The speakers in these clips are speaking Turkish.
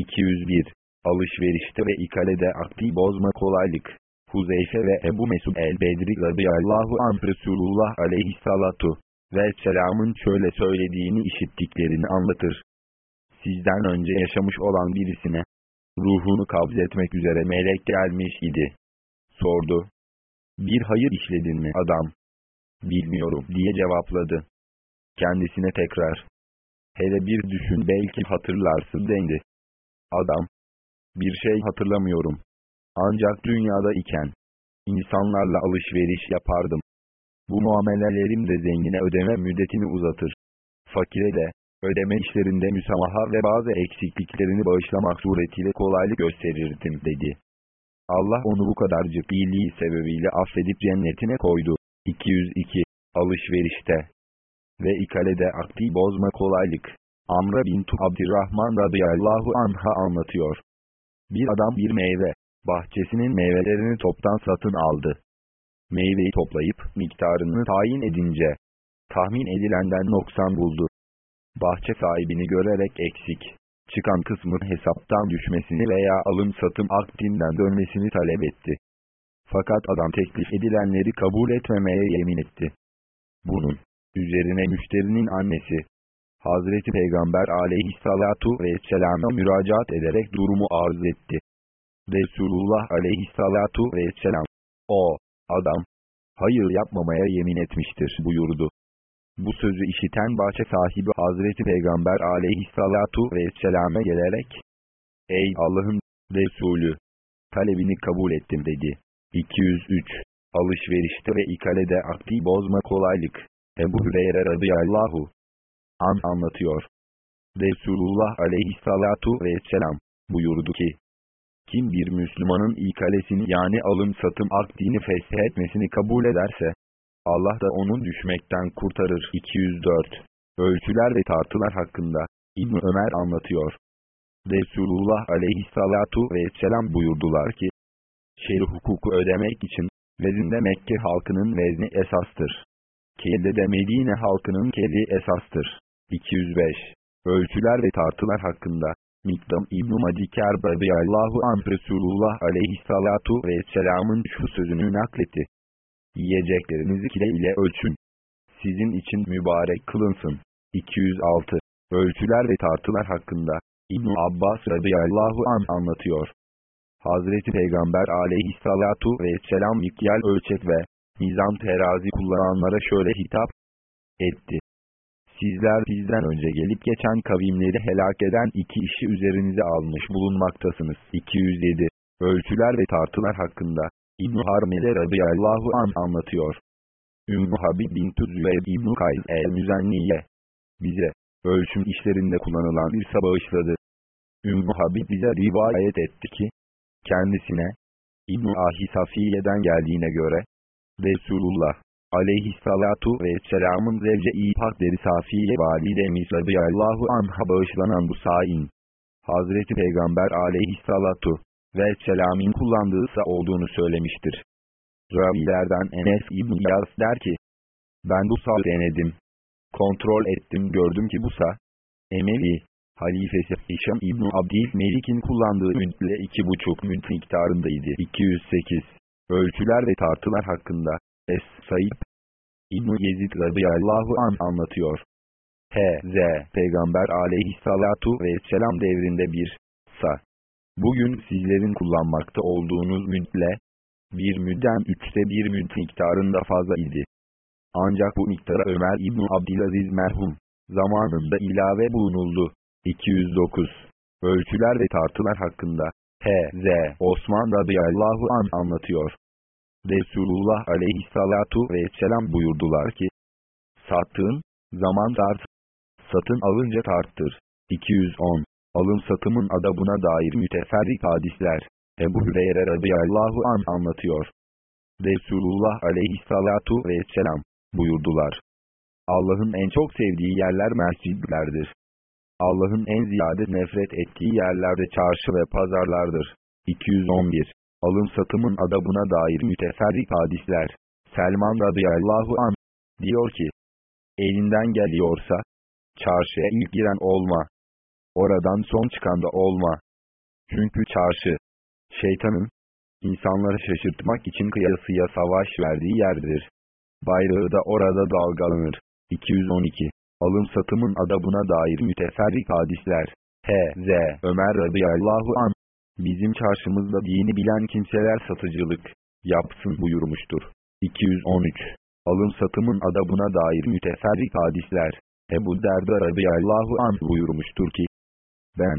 201. Alışverişte ve ikalede akdi bozma kolaylık. Huzeyfe ve Ebu Mesud el-Bedri radıyallahu anh Resulullah aleyhissalatu ve selamın şöyle söylediğini işittiklerini anlatır. Sizden önce yaşamış olan birisine, ruhunu kabz etmek üzere melek gelmiş idi. Sordu. Bir hayır işledin mi adam? Bilmiyorum diye cevapladı. Kendisine tekrar. Hele bir düşün belki hatırlarsın dendi. Adam. Bir şey hatırlamıyorum. Ancak dünyada iken, insanlarla alışveriş yapardım. Bu muamelelerim de zengine ödeme müddetini uzatır. Fakire de, ödeme işlerinde müsamaha ve bazı eksikliklerini bağışlamak suretiyle kolaylık gösterirdim dedi. Allah onu bu kadarcık iyiliği sebebiyle affedip cennetine koydu. 202. Alışverişte ve ikalede akdi bozma kolaylık. Amra bintu Abdirrahman radıyallahu anha anlatıyor. Bir adam bir meyve, bahçesinin meyvelerini toptan satın aldı. Meyveyi toplayıp miktarını tayin edince, tahmin edilenden noksan buldu. Bahçe sahibini görerek eksik, çıkan kısmın hesaptan düşmesini veya alım satım akdinden dönmesini talep etti. Fakat adam teklif edilenleri kabul etmemeye yemin etti. Bunun üzerine müşterinin annesi, Hazreti Peygamber aleyhissalatu vesselam'a müracaat ederek durumu arz etti. Resulullah aleyhissalatu vesselam, o, adam, hayır yapmamaya yemin etmiştir buyurdu. Bu sözü işiten bahçe sahibi Hazreti Peygamber aleyhissalatu vesselam'a gelerek, Ey Allah'ın Resulü! Talebini kabul ettim dedi. 203. Alışverişte ve ikalede akdi bozma kolaylık. Ebu Hüreyre radıyallahu an anlatıyor. Resulullah aleyhissalatu vesselam buyurdu ki, kim bir Müslümanın ikalesini yani alım satım akdini feshetmesini kabul ederse, Allah da onun düşmekten kurtarır. 204. Ölçüler ve tartılar hakkında İbn Ömer anlatıyor. Resulullah aleyhissalatu vesselam buyurdular ki, şer'i hukuku ödemek için, vezinde Mekke halkının vezni esastır. Kelde de Medine halkının kedi esastır. 205. Ölçüler ve tartılar hakkında, Mikdam İbn-i Madiker radıyallahu anh Resulullah aleyhissalatu vesselamın şu sözünü nakletti. Yiyeceklerinizi kile ile ölçün. Sizin için mübarek kılınsın. 206. Ölçüler ve tartılar hakkında, İbn Abbas radıyallahu an anlatıyor. Hazreti Peygamber aleyhissalatu vesselam mikyal ölçek ve nizam terazi kullananlara şöyle hitap etti. Sizler bizden önce gelip geçen kavimleri helak eden iki işi üzerinize almış bulunmaktasınız. 207. Ölçüler ve tartılar hakkında İbn-i Harmele radıyallahu an anlatıyor. Ümmü Habib bin Zübeyir İbn-i Kays el-Müzenniye bize ölçüm işlerinde kullanılan bir bağışladı. Ümmü Habib bize rivayet etti ki, kendisine, İbn-i Ahi Safiye'den geldiğine göre, Resulullah aleyhissalatu vesselamın zevce-i pakleri Safiye validemiz radıyallahu anha bağışlanan bu sain, Hazreti Peygamber aleyhissalatu vesselamın kullandığı sa olduğunu söylemiştir. Ravilerden Enes İbn Yaz der ki, ben bu sa denedim. Kontrol ettim gördüm ki bu sa, Emevi, halifesi Hişam İbn Abdil Melik'in kullandığı iki buçuk münt miktarındaydı. 208. Ölçüler ve tartılar hakkında, Es-Said, İbn Yezid radıyallahu an anlatıyor. H.Z. Peygamber aleyhissalatu vesselam devrinde bir, sa. Bugün sizlerin kullanmakta olduğunuz müntle, bir müdden üçte bir münt miktarında fazla idi. Ancak bu miktara Ömer İbn Abdülaziz merhum, zamanında ilave bulunuldu. 209. Ölçüler ve tartılar hakkında, H.Z. Osman radıyallahu an anlatıyor. Resulullah aleyhissalatu vesselam buyurdular ki, sattığın zaman tart, satın alınca tarttır. 210. Alım satımın adabına dair müteferrik hadisler. Ebu Hüreyre radıyallahu an anlatıyor. Resulullah aleyhissalatu vesselam buyurdular. Allah'ın en çok sevdiği yerler mescidlerdir. Allah'ın en ziyade nefret ettiği yerlerde çarşı ve pazarlardır. 211. Alım satımın adabına dair müteferrik hadisler. Selman radıyallahu an diyor ki, elinden geliyorsa, çarşıya ilk giren olma. Oradan son çıkan da olma. Çünkü çarşı, şeytanın, insanları şaşırtmak için kıyasıya savaş verdiği yerdir. Bayrağı da orada dalgalanır. 212. Alım satımın adabına dair müteferrik hadisler. H.Z. Ömer radıyallahu an. Bizim çarşımızda dini bilen kimseler satıcılık yapsın buyurmuştur. 213. Alım satımın adabına dair müteferrik hadisler. Ebu Derda radıyallahu an buyurmuştur ki, ben,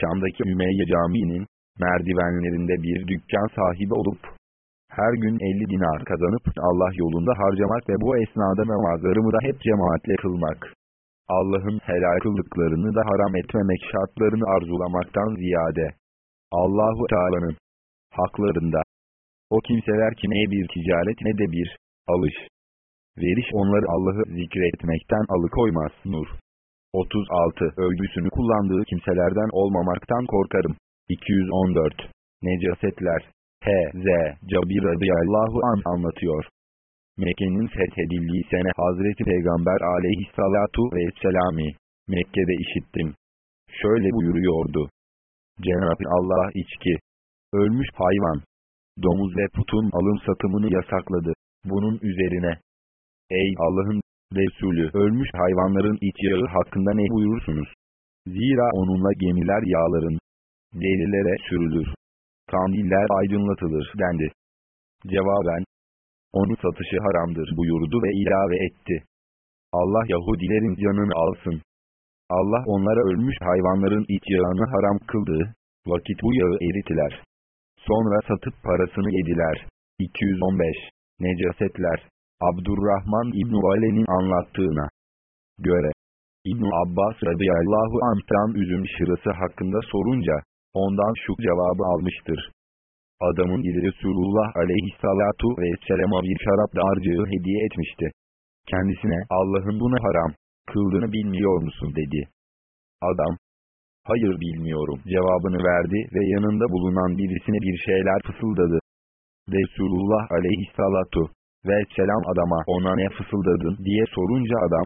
Şam'daki Ümeyye Camii'nin merdivenlerinde bir dükkan sahibi olup, her gün 50 dinar kazanıp Allah yolunda harcamak ve bu esnada namazlarımı da hep cemaatle kılmak. Allah'ın helal kıldıklarını da haram etmemek şartlarını arzulamaktan ziyade, Allahu Teala'nın haklarında, o kimseler ki ne bir ticaret ne de bir alış, veriş onları Allah'ı zikretmekten alıkoymaz. Nur 36 övgüsünü kullandığı kimselerden olmamaktan korkarım. 214 Necasetler H.Z. Cabir radıyallahu an anlatıyor. Mekke'nin fethedildiği sene Hazreti Peygamber aleyhissalatu vesselami Mekke'de işittim. Şöyle buyuruyordu. Cenab-ı Allah içki, ölmüş hayvan, domuz ve putun alım satımını yasakladı. Bunun üzerine, ey Allah'ın Resulü ölmüş hayvanların iç yağı hakkında ne buyurursunuz? Zira onunla gemiler yağların, delilere sürülür. Kandiller aydınlatılır dendi. Cevaben, onu satışı haramdır buyurdu ve ilave etti. Allah Yahudilerin canını alsın. Allah onlara ölmüş hayvanların iç yağını haram kıldığı vakit bu yağı eritiler. Sonra satıp parasını yediler. 215. Necasetler Abdurrahman İbn Ale'nin anlattığına göre İbn Abbas radıyallahu anh'tan üzüm şırası hakkında sorunca ondan şu cevabı almıştır. Adamın biri Resulullah aleyhissalatu vesselam'a bir şarap dağarcığı hediye etmişti. Kendisine Allah'ın bunu haram kıldığını bilmiyor musun dedi. Adam, hayır bilmiyorum cevabını verdi ve yanında bulunan birisine bir şeyler fısıldadı. Resulullah aleyhissalatu ve selam adama ona ne fısıldadın diye sorunca adam,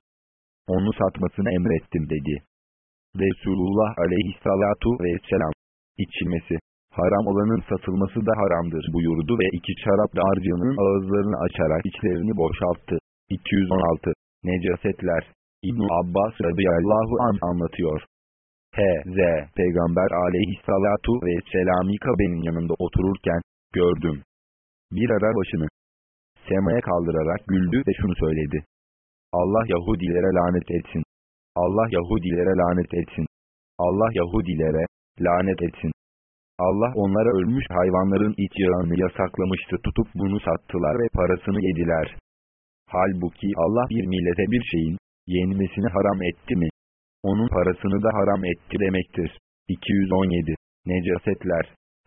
onu satmasını emrettim dedi. Resulullah aleyhissalatu vesselam, içilmesi, haram olanın satılması da haramdır buyurdu ve iki şarap dağarcığının ağızlarını açarak içlerini boşalttı. 216. Necasetler İbn Abbas radıyallahu an anlatıyor. H.Z. Peygamber aleyhissalatu ve selami Kabe'nin yanında otururken, gördüm. Bir ara başını semaya kaldırarak güldü ve şunu söyledi. Allah Yahudilere lanet etsin. Allah Yahudilere lanet etsin. Allah Yahudilere lanet etsin. Allah onlara ölmüş hayvanların iç yağını yasaklamıştı tutup bunu sattılar ve parasını yediler. Halbuki Allah bir millete bir şeyin yenmesini haram etti mi? Onun parasını da haram etti demektir. 217. Necasetler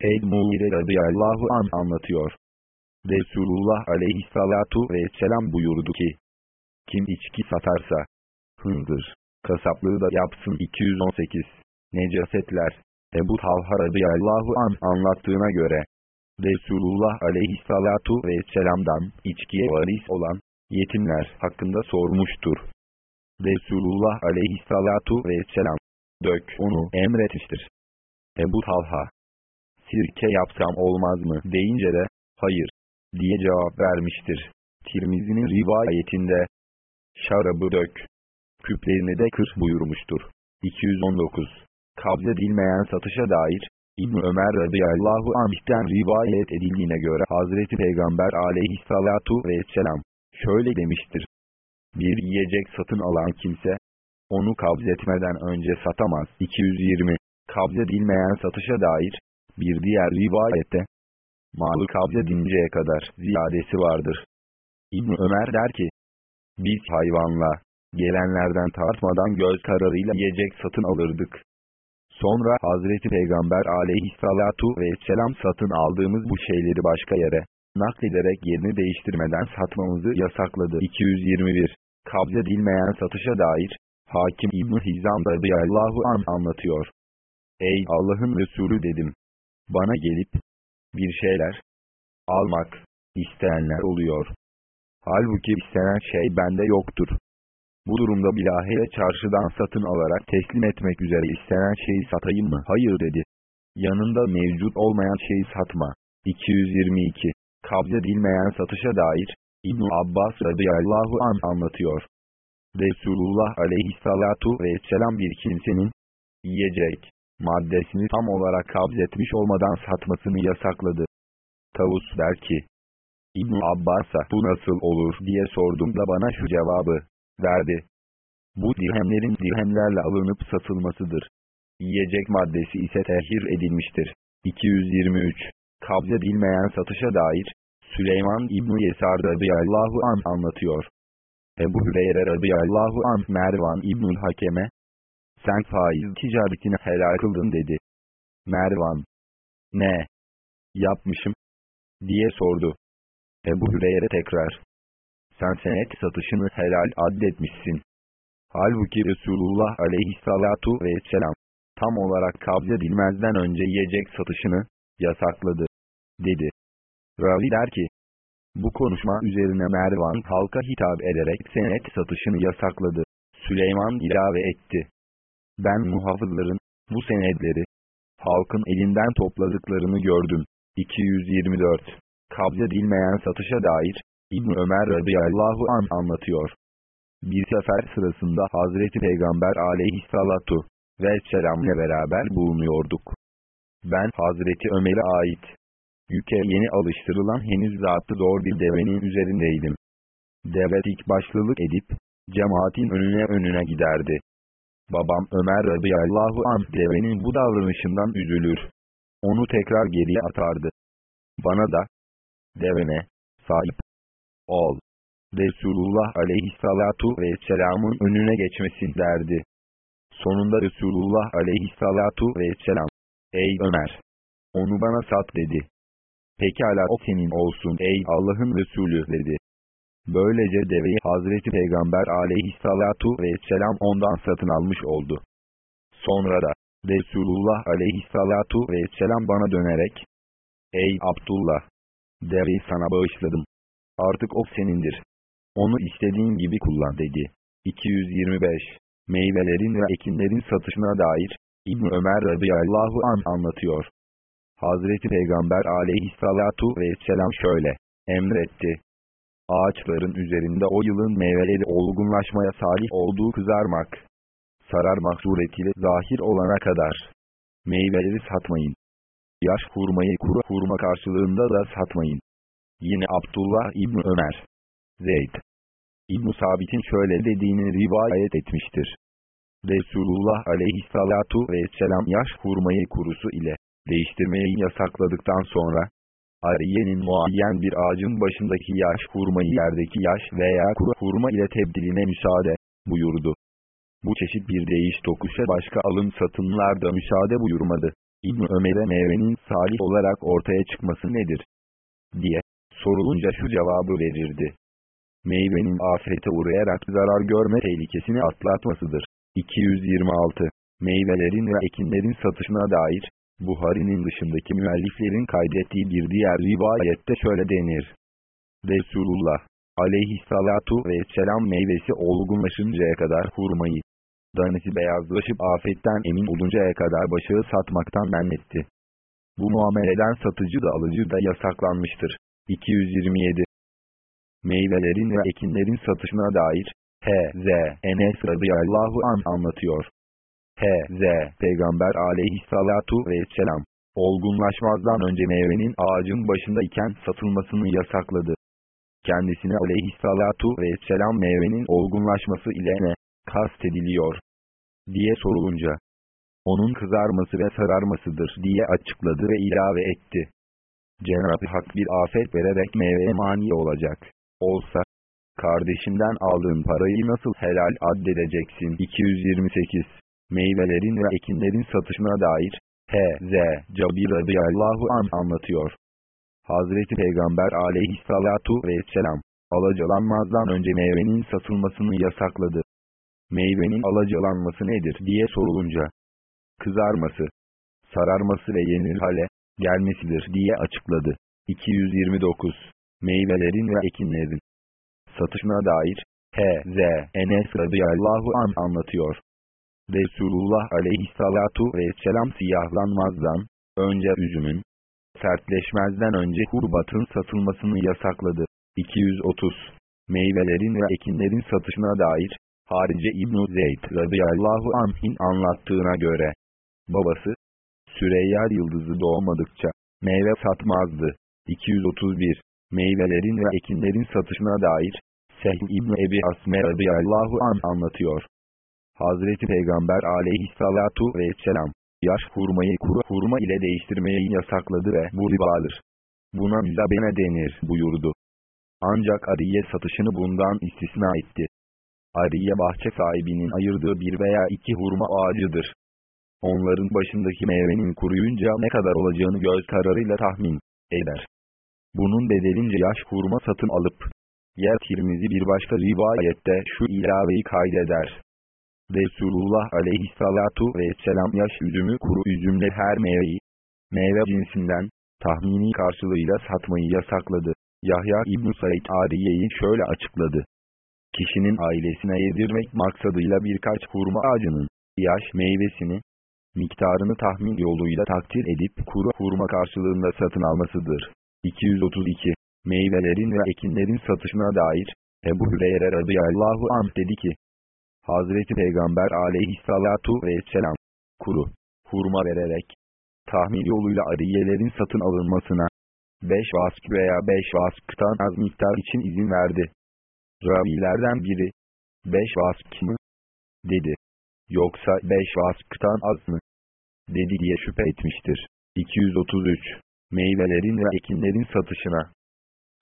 Eyd Muğire radıyallahu an anlatıyor. Resulullah aleyhissalatu vesselam buyurdu ki, kim içki satarsa, hındır, kasaplığı da yapsın 218. Necasetler, Ebu Talha radıyallahu an anlattığına göre, Resulullah aleyhissalatu vesselam'dan içkiye varis olan yetimler hakkında sormuştur. Resulullah aleyhissalatu vesselam, dök onu emretmiştir. Ebu Talha, sirke yapsam olmaz mı deyince de, hayır, diye cevap vermiştir. Tirmizi'nin rivayetinde, şarabı dök, küplerini de kır buyurmuştur. 219. Kabz edilmeyen satışa dair, İbn Ömer radıyallahu anh'ten rivayet edildiğine göre Hazreti Peygamber aleyhissalatu vesselam, şöyle demiştir. Bir yiyecek satın alan kimse, onu kabz etmeden önce satamaz. 220. Kabz edilmeyen satışa dair, bir diğer rivayette, malı kabz edinceye kadar ziyadesi vardır. İbn Ömer der ki, biz hayvanla, gelenlerden tartmadan göz kararıyla yiyecek satın alırdık. Sonra Hazreti Peygamber aleyhissalatu vesselam satın aldığımız bu şeyleri başka yere, naklederek yerini değiştirmeden satmamızı yasakladı. 221. Kabz edilmeyen satışa dair, Hakim İbn Hizam radıyallahu an anlatıyor. Ey Allah'ın Resulü dedim. Bana gelip, bir şeyler almak isteyenler oluyor. Halbuki istenen şey bende yoktur. Bu durumda bilahare çarşıdan satın alarak teslim etmek üzere istenen şeyi satayım mı? Hayır dedi. yanında mevcut olmayan şeyi satma. 222. Kabz edilmeyen satışa dair, İbn Abbas radıyallahu an anlatıyor. Resulullah aleyhissalatu vesselam bir kimsenin, yiyecek, maddesini tam olarak kabz etmiş olmadan satmasını yasakladı. Tavus der ki, İbn Abbas'a bu nasıl olur diye sordum da bana şu cevabı verdi. Bu dirhemlerin dirhemlerle alınıp satılmasıdır. Yiyecek maddesi ise tehir edilmiştir. 223. Kabze bilmeyen satışa dair, Süleyman İbn-i Yesar radıyallahu an anlatıyor. Ebu Hüreyre radıyallahu an Mervan İbnül Hakem'e, sen faiz ticaretini helal kıldın dedi. Mervan, ne yapmışım diye sordu. Ebu Hüreyre tekrar, sen senet satışını helal addetmişsin. Halbuki Resulullah aleyhissalatu vesselam, tam olarak kabz edilmezden önce yiyecek satışını, yasakladı, dedi. Ravi der ki, bu konuşma üzerine Mervan halka hitap ederek senet satışını yasakladı. Süleyman ilave etti. Ben muhafızların, bu senedleri, halkın elinden topladıklarını gördüm. 224. Kabz edilmeyen satışa dair, İbn Ömer radıyallahu an anlatıyor. Bir sefer sırasında Hazreti Peygamber aleyhissalatu ve selamle beraber bulunuyorduk. Ben Hazreti Ömer'e ait, yüke yeni alıştırılan henüz zatı zor bir devenin üzerindeydim. Deve ilk başlılık edip, cemaatin önüne önüne giderdi. Babam Ömer radıyallahu anh devenin bu davranışından üzülür. Onu tekrar geriye atardı. Bana da, devene, sahip ol. Resulullah aleyhissalatu vesselamın önüne geçmesin derdi. Sonunda Resulullah aleyhissalatu vesselam, ey Ömer, onu bana sat dedi. Pekala o senin olsun ey Allah'ın Resulü dedi. Böylece deveyi Hazreti Peygamber aleyhissalatu vesselam ondan satın almış oldu. Sonra da Resulullah aleyhissalatu vesselam bana dönerek, Ey Abdullah! Deveyi sana bağışladım. Artık o senindir. Onu istediğin gibi kullan dedi. 225. Meyvelerin ve ekinlerin satışına dair, İbn Ömer radıyallahu an anlatıyor. Hazreti Peygamber aleyhissalatu vesselam şöyle emretti. Ağaçların üzerinde o yılın meyveleri olgunlaşmaya salih olduğu kızarmak, sararmak suretiyle zahir olana kadar meyveleri satmayın. Yaş hurmayı kuru hurma karşılığında da satmayın. Yine Abdullah İbni Ömer, Zeyd, İbn Sabit'in şöyle dediğini rivayet etmiştir. Resulullah aleyhissalatu vesselam yaş hurmayı kurusu ile değiştirmeyi yasakladıktan sonra, Ariye'nin muayyen bir ağacın başındaki yaş hurmayı yerdeki yaş veya kuru hurma ile tebdiline müsaade buyurdu. Bu çeşit bir değiş tokuşa başka alım satımlarda müsaade buyurmadı. İbn Ömer'e meyvenin salih olarak ortaya çıkması nedir? diye sorulunca şu cevabı verirdi. Meyvenin afete uğrayarak zarar görme tehlikesini atlatmasıdır. 226. Meyvelerin ve ekinlerin satışına dair, Buhari'nin dışındaki müelliflerin kaydettiği bir diğer rivayette şöyle denir. Resulullah aleyhissalatu vesselam meyvesi olgunlaşıncaya kadar hurmayı, danesi beyazlaşıp afetten emin oluncaya kadar başığı satmaktan men etti. Bu muameleden satıcı da alıcı da yasaklanmıştır. 227 Meyvelerin ve ekinlerin satışına dair, H.Z. Enes radıyallahu an anlatıyor. H.Z. Peygamber aleyhissalatu vesselam, olgunlaşmazdan önce meyvenin ağacın başında iken satılmasını yasakladı. Kendisine aleyhissalatu vesselam meyvenin olgunlaşması ile ne kastediliyor diye sorulunca, onun kızarması ve sararmasıdır diye açıkladı ve ilave etti. Cenab-ı Hak bir afet vererek meyveye mani olacak. Olsa, kardeşinden aldığın parayı nasıl helal addedeceksin? 228 meyvelerin ve ekinlerin satışına dair, H.Z. Cabir radıyallahu an anlatıyor. Hazreti Peygamber aleyhissalatu vesselam, alacalanmazdan önce meyvenin satılmasını yasakladı. Meyvenin alacalanması nedir diye sorulunca, kızarması, sararması ve yenir hale gelmesidir diye açıkladı. 229. Meyvelerin ve ekinlerin satışına dair, H.Z. Enes radıyallahu an anlatıyor. Resulullah aleyhissalatu vesselam siyahlanmazdan, Önce üzümün, sertleşmezden önce hurbatın satılmasını yasakladı. 230. Meyvelerin ve ekinlerin satışına dair, Harice İbn-i Zeyd radıyallahu anh'in anlattığına göre, babası, Süreyya yıldızı doğmadıkça, meyve satmazdı. 231. Meyvelerin ve ekinlerin satışına dair, Sehl İbn Ebi Asme radıyallahu an anlatıyor. Hazreti Peygamber aleyhissalatu vesselam, yaş hurmayı kuru hurma ile değiştirmeyi yasakladı ve bu ribadır. Buna müzabene denir buyurdu. Ancak ariye satışını bundan istisna etti. Ariye bahçe sahibinin ayırdığı bir veya iki hurma ağacıdır. Onların başındaki meyvenin kuruyunca ne kadar olacağını göz kararıyla tahmin eder. Bunun bedelince yaş hurma satın alıp, yer Tirmizi bir başka rivayette şu ilaveyi kaydeder. Resulullah aleyhissalatu vesselam yaş üzümü kuru üzümle her meyveyi, meyve cinsinden, tahmini karşılığıyla satmayı yasakladı. Yahya İbn Said Ariye'yi şöyle açıkladı. Kişinin ailesine yedirmek maksadıyla birkaç hurma ağacının, yaş meyvesini, miktarını tahmin yoluyla takdir edip kuru hurma karşılığında satın almasıdır. 232. Meyvelerin ve ekinlerin satışına dair, Ebu Hüreyre radıyallahu anh dedi ki, Hazreti Peygamber aleyhissalatu vesselam, kuru, hurma vererek, tahmin yoluyla ariyelerin satın alınmasına, 5 vask veya 5 vasktan az miktar için izin verdi. Ravilerden biri, 5 vask mı? Dedi. Yoksa 5 vasktan az mı? Dedi diye şüphe etmiştir. 233. Meyvelerin ve ekinlerin satışına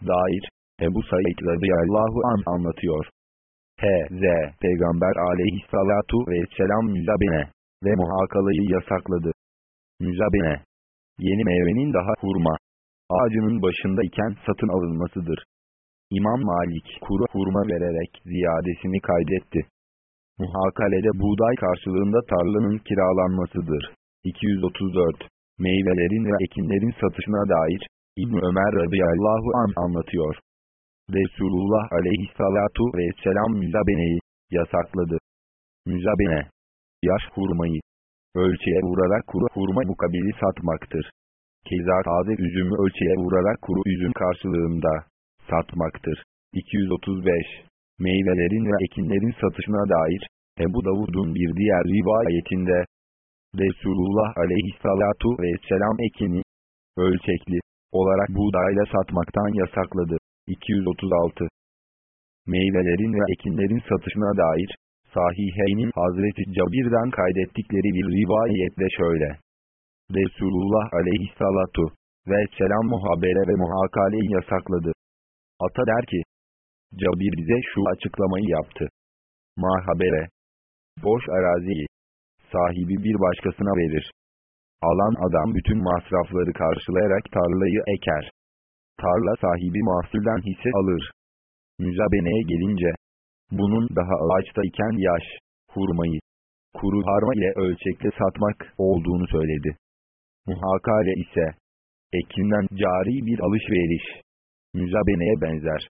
dair, Ebu Said radıyallahu an anlatıyor. H.Z. Peygamber aleyhissalatu vesselam müzabene ve muhakalayı yasakladı. Müzabene, yeni meyvenin daha hurma, ağacının başında iken satın alınmasıdır. İmam Malik kuru hurma vererek ziyadesini kaydetti. Muhakalede buğday karşılığında tarlanın kiralanmasıdır. 234. Meyvelerin ve ekinlerin satışına dair, İbn Ömer radıyallahu an anlatıyor. Resulullah aleyhissalatu vesselam müzabeneyi yasakladı. Müzabene, yaş hurmayı, ölçüye vurarak kuru hurma mukabili satmaktır. Keza taze üzümü ölçüye vurarak kuru üzüm karşılığında satmaktır. 235. Meyvelerin ve ekinlerin satışına dair, Ebu Davud'un bir diğer rivayetinde, Resulullah aleyhissalatu vesselam ekini, ölçekli, olarak buğdayla satmaktan yasakladı. 236 Meyvelerin ve ekinlerin satışına dair, Sahiheynin Hazreti Cabir'den kaydettikleri bir rivayetle şöyle. Resulullah aleyhissalatu ve selam muhabere ve muhakaleyi yasakladı. Ata der ki, Cabir bize şu açıklamayı yaptı. Mahabere, boş araziyi, sahibi bir başkasına verir. Alan adam bütün masrafları karşılayarak tarlayı eker. Tarla sahibi mahsulden hisse alır. Müzabeneye gelince, bunun daha ağaçta iken yaş, hurmayı, kuru harma ile ölçekle satmak olduğunu söyledi. Muhakale ise, ekinden cari bir alışveriş, müzabeneye benzer.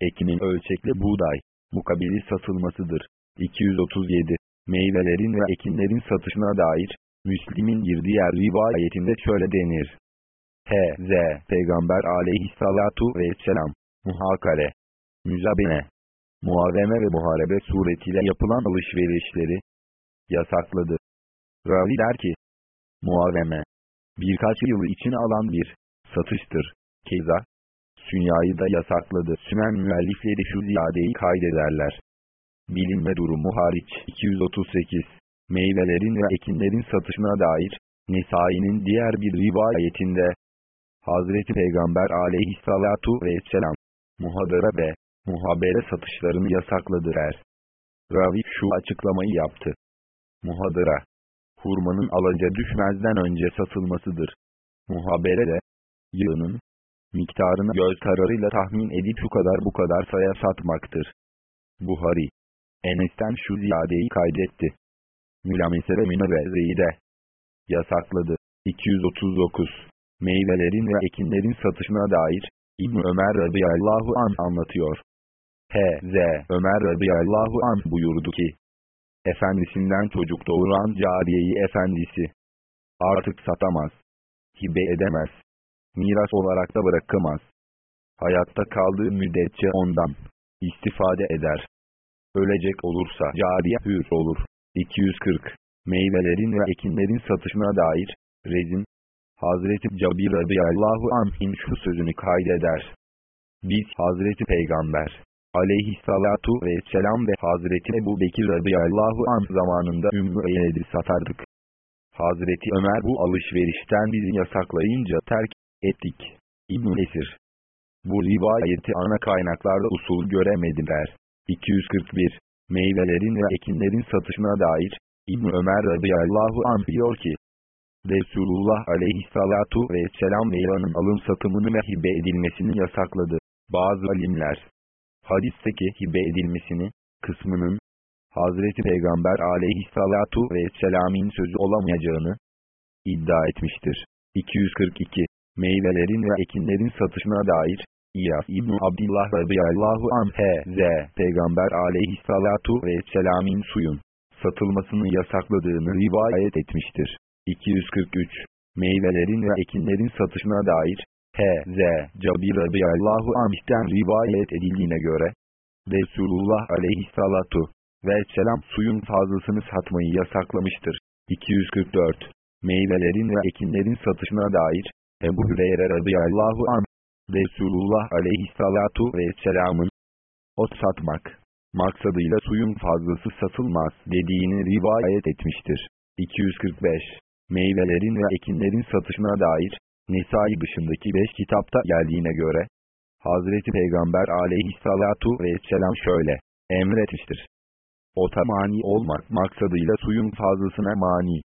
Ekinin ölçekle buğday, mukabili satılmasıdır. 237. Meyvelerin ve ekinlerin satışına dair, Müslim'in bir diğer rivayetinde şöyle denir. H.Z. Peygamber aleyhissalatu vesselam, muhakale, müzabene, muhareme ve muharebe suretiyle yapılan alışverişleri yasakladı. Ravi der ki, muhareme, birkaç yıl için alan bir satıştır. Keza, sünyayı da yasakladı. Sümen müellifleri şu ziyadeyi kaydederler. Bilinme durumu hariç 238 meyvelerin ve ekinlerin satışına dair, Nisai'nin diğer bir rivayetinde, Hazreti Peygamber aleyhissalatu vesselam, muhadara ve muhabere satışlarını yasakladı der. Ravi şu açıklamayı yaptı. Muhadara, hurmanın alaca düşmezden önce satılmasıdır. Muhabere de, yığının, miktarını göz kararıyla tahmin edip şu kadar bu kadar saya satmaktır. Buhari, Enes'ten şu ziyadeyi kaydetti. Mülamese ve münevezeyi de yasakladı. 239. Meyvelerin ve ekinlerin satışına dair İbn Ömer radıyallahu an anlatıyor. H.Z. Ömer radıyallahu an buyurdu ki, Efendisinden çocuk doğuran cariyeyi efendisi artık satamaz. hibe edemez. Miras olarak da bırakamaz. Hayatta kaldığı müddetçe ondan istifade eder. Ölecek olursa cariye hür olur. 240. Meyvelerin ve ekinlerin satışına dair, rezin, Hazreti Cabir radıyallahu anh'in şu sözünü kaydeder. Biz Hazreti Peygamber aleyhissalatu vesselam ve Hazreti Ebu Bekir radıyallahu anh zamanında Ümmü Eyyed'i satardık. Hazreti Ömer bu alışverişten bizi yasaklayınca terk ettik. İbn-i Esir Bu rivayeti ana kaynaklarda usul göremedim der. 241 Meyvelerin ve ekinlerin satışına dair İbn Ömer radıyallahu anh diyor ki Resulullah aleyhissalatu vesselam meyvanın alım satımını ve hibe edilmesini yasakladı. Bazı alimler hadisteki hibe edilmesini kısmının Hazreti Peygamber aleyhissalatu vesselam'in sözü olamayacağını iddia etmiştir. 242 Meyvelerin ve ekinlerin satışına dair İyas İbn Abdillah radıyallahu anh H.Z. Peygamber aleyhissalatu vesselam'in suyun satılmasını yasakladığını rivayet etmiştir. 243 Meyvelerin ve ekinlerin satışına dair H.Z. Cabir radıyallahu anh'ten rivayet edildiğine göre Resulullah aleyhissalatu vesselam suyun fazlasını satmayı yasaklamıştır. 244 Meyvelerin ve ekinlerin satışına dair Ebu Hüreyre radıyallahu anh Resulullah aleyhissalatu vesselamın ot satmak maksadıyla suyun fazlası satılmaz dediğini rivayet etmiştir. 245 Meyvelerin ve ekinlerin satışına dair Nesai dışındaki beş kitapta geldiğine göre Hazreti Peygamber aleyhissalatu vesselam şöyle emretmiştir. Ota mani olmak maksadıyla suyun fazlasına mani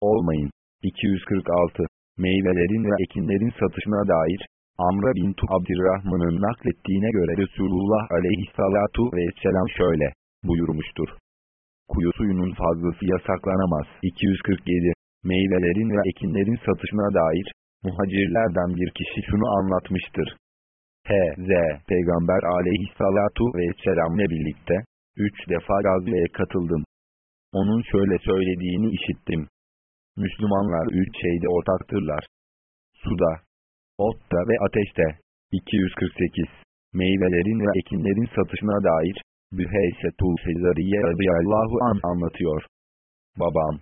olmayın. 246 Meyvelerin ve ekinlerin satışına dair Amra bintu Abdirrahman'ın naklettiğine göre Resulullah aleyhissalatu vesselam şöyle buyurmuştur. Kuyu suyunun fazlası yasaklanamaz. 247 Meyvelerin ve ekinlerin satışına dair muhacirlerden bir kişi şunu anlatmıştır. H.Z. Peygamber aleyhissalatu vesselam'le birlikte üç defa gazveye katıldım. Onun şöyle söylediğini işittim. Müslümanlar üç şeyde ortaktırlar. Suda, otta ve ateşte. 248 Meyvelerin ve ekinlerin satışına dair Büheysetul Fezariye radıyallahu an anlatıyor. Babam,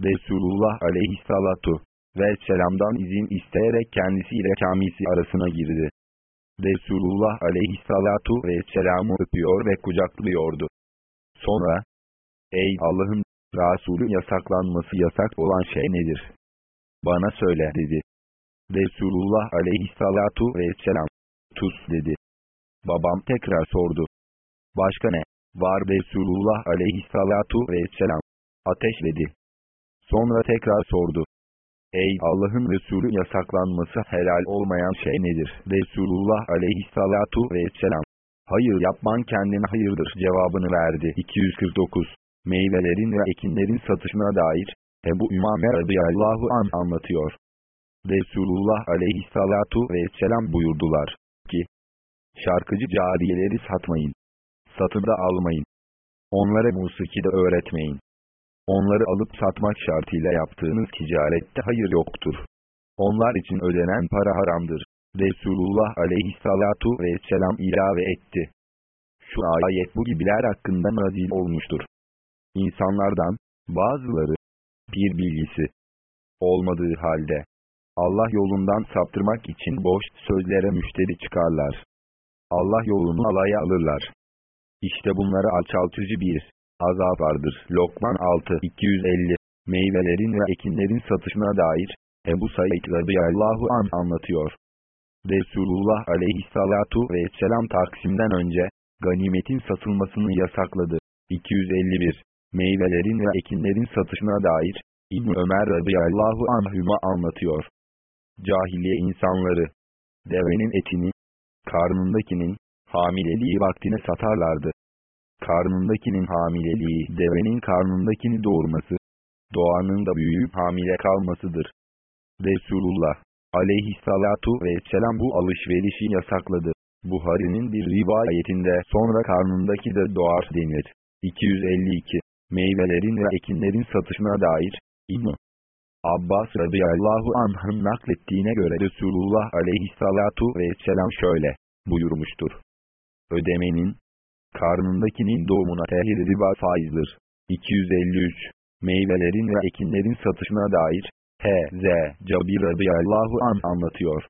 Resulullah aleyhissalatu ve selamdan izin isteyerek kendisiyle kamisi arasına girdi. Resulullah aleyhissalatu ve selamı öpüyor ve kucaklıyordu. Sonra, Ey Allah'ın Resulü yasaklanması yasak olan şey nedir? Bana söyle dedi. Resulullah aleyhissalatu vesselam, tuz dedi. Babam tekrar sordu. Başka ne? Var Resulullah aleyhissalatu vesselam, ateş dedi. Sonra tekrar sordu. Ey Allah'ın Resulü yasaklanması helal olmayan şey nedir? Resulullah aleyhissalatu vesselam. Hayır yapman kendine hayırdır cevabını verdi. 249 Meyvelerin ve ekinlerin satışına dair Ebu Ümame radıyallahu an anlatıyor. Resulullah aleyhissalatu vesselam buyurdular ki, şarkıcı cariyeleri satmayın. Satın da almayın. Onlara musiki de öğretmeyin. Onları alıp satmak şartıyla yaptığınız ticarette hayır yoktur. Onlar için ödenen para haramdır. Resulullah aleyhissalatu vesselam ilave etti. Şu ayet bu gibiler hakkında nazil olmuştur. İnsanlardan, bazıları, bir bilgisi olmadığı halde, Allah yolundan saptırmak için boş sözlere müşteri çıkarlar. Allah yolunu alaya alırlar. İşte bunlara alçaltıcı bir azap vardır. Lokman 6 250 Meyvelerin ve ekinlerin satışına dair Ebu Said radıyallahu an anlatıyor. Resulullah aleyhissalatu vesselam Taksim'den önce ganimetin satılmasını yasakladı. 251 Meyvelerin ve ekinlerin satışına dair İbn Ömer radıyallahu anhüma anlatıyor. Cahiliye insanları devenin etini karnındakinin hamileliği vaktine satarlardı karnındakinin hamileliği devenin karnındakini doğurması, doğanın da büyüyüp hamile kalmasıdır. Resulullah aleyhissalatu vesselam bu alışverişi yasakladı. Buhari'nin bir rivayetinde sonra karnındaki de doğar denir. 252 Meyvelerin ve ekinlerin satışına dair İbn Abbas radıyallahu anh'ın naklettiğine göre Resulullah aleyhissalatu vesselam şöyle buyurmuştur. Ödemenin, karnındakinin doğumuna tehir riba faizdir. 253 Meyvelerin ve ekinlerin satışına dair H.Z. Cabir radıyallahu an anlatıyor.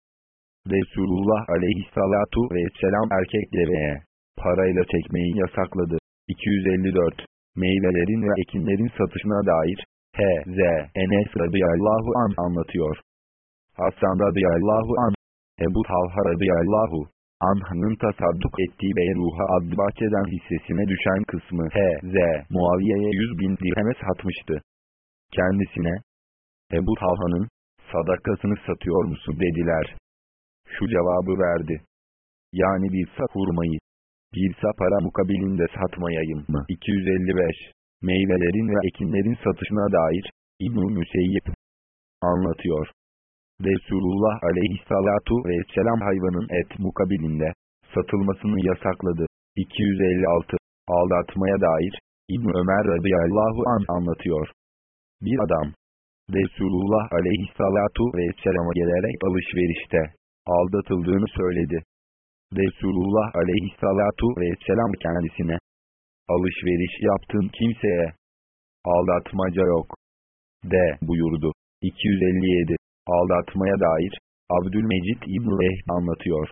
Resulullah aleyhissalatu vesselam erkek deveye parayla çekmeyi yasakladı. 254 Meyvelerin ve ekinlerin satışına dair H.Z. Enes radıyallahu an anlatıyor. Hasan radıyallahu an Ebu Talha radıyallahu Anh'ın tasadduk ettiği Beyruha adlı bahçeden hissesine düşen kısmı H.Z. Muaviye'ye 100 bin dirheme satmıştı. Kendisine, Ebu Talha'nın, sadakasını satıyor musun dediler. Şu cevabı verdi. Yani bir sa hurmayı, bir sa para mukabilinde satmayayım mı? 255. Meyvelerin ve ekinlerin satışına dair, İbn-i Müseyyip anlatıyor. Resulullah aleyhissalatu vesselam hayvanın et mukabilinde satılmasını yasakladı. 256 Aldatmaya dair İbn Ömer radıyallahu an anlatıyor. Bir adam Resulullah aleyhissalatu vesselama gelerek alışverişte aldatıldığını söyledi. Resulullah aleyhissalatu vesselam kendisine alışveriş yaptığın kimseye aldatmaca yok de buyurdu. 257 aldatmaya dair Abdülmecid İbn-i Vehb anlatıyor.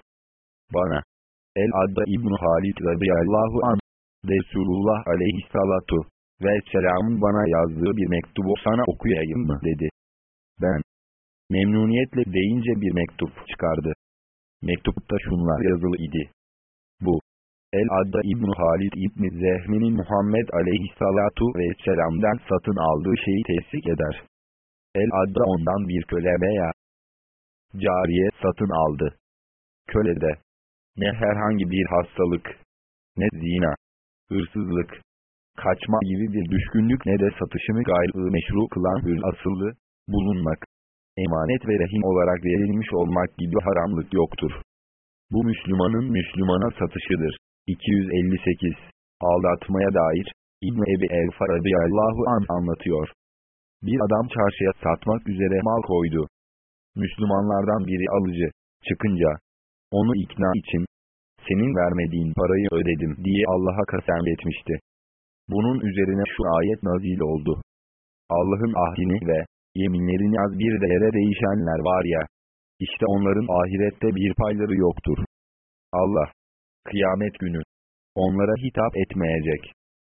Bana El-Adda İbn-i Halid radıyallahu an Resulullah aleyhissalatu ve selamın bana yazdığı bir mektubu sana okuyayım mı dedi. Ben memnuniyetle deyince bir mektup çıkardı. Mektupta şunlar yazılı idi. Bu El-Adda İbn Halid İbn Zehmi'nin Muhammed aleyhissalatu ve selam'dan satın aldığı şeyi tesik eder. El-Adda ondan bir köle veya cariye satın aldı. Kölede ne herhangi bir hastalık, ne zina, hırsızlık, kaçma gibi bir düşkünlük ne de satışını gayrı meşru kılan hür asıllı, bulunmak, emanet ve rehin olarak verilmiş olmak gibi haramlık yoktur. Bu Müslümanın Müslümana satışıdır. 258 Aldatmaya dair İbn Ebi El-Far radıyallahu an anlatıyor. Bir adam çarşıya satmak üzere mal koydu. Müslümanlardan biri alıcı, çıkınca, onu ikna için, senin vermediğin parayı ödedim diye Allah'a kasem etmişti. Bunun üzerine şu ayet nazil oldu. Allah'ın ahdini ve yeminlerini az bir değere değişenler var ya, işte onların ahirette bir payları yoktur. Allah, kıyamet günü, onlara hitap etmeyecek,